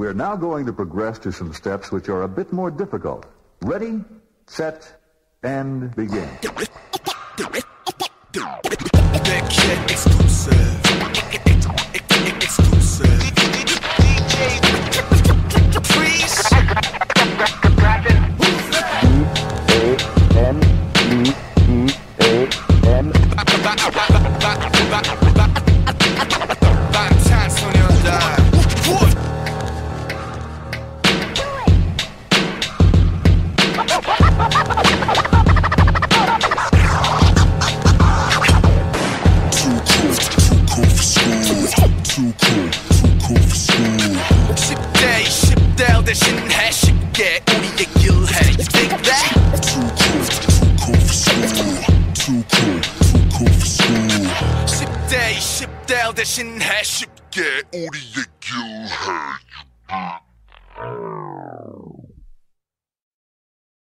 We're now going to progress to some steps which are a bit more difficult. Ready, set, and begin. too cool, too cool for school. 10대, 20대 대신해 쉽게 우리의 길해. You think that? Too cool, too cool for school. Too cool, too cool for school. 10대, 20대 대신해 쉽게 우리의 길해.